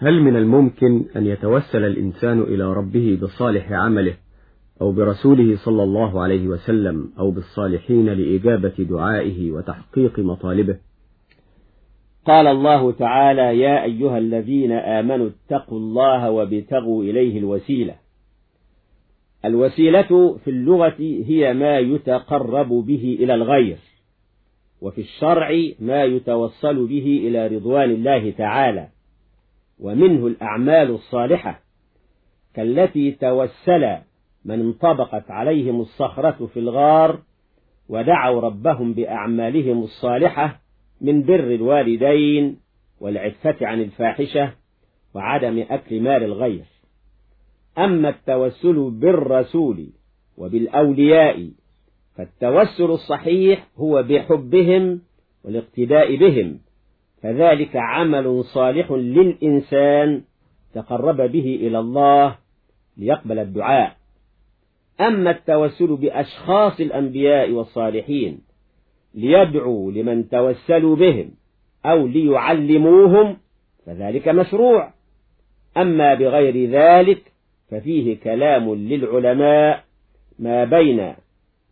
هل من الممكن أن يتوسل الإنسان إلى ربه بصالح عمله أو برسوله صلى الله عليه وسلم أو بالصالحين لإجابة دعائه وتحقيق مطالبه؟ قال الله تعالى يا أيها الذين آمنوا اتقوا الله وابتغوا إليه الوسيلة. الوسيلة في اللغة هي ما يتقرب به إلى الغير وفي الشرع ما يتوصل به إلى رضوان الله تعالى. ومنه الأعمال الصالحة كالتي توسل من انطبقت عليهم الصخرة في الغار ودعوا ربهم بأعمالهم الصالحة من بر الوالدين والعفة عن الفاحشة وعدم أكل مال الغير. أما التوسل بالرسول وبالأولياء فالتوسل الصحيح هو بحبهم والاقتداء بهم فذلك عمل صالح للإنسان تقرب به إلى الله ليقبل الدعاء. أما التوسل بأشخاص الأنبياء والصالحين ليدعوا لمن توسلوا بهم أو ليعلموهم فذلك مشروع. أما بغير ذلك ففيه كلام للعلماء ما بين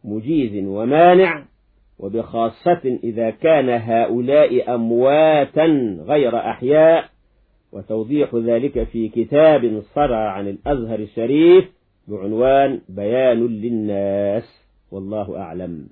مجيز ومانع وبخاصة إذا كان هؤلاء أمواتا غير أحياء وتوضيح ذلك في كتاب صرع عن الأزهر الشريف بعنوان بيان للناس والله أعلم.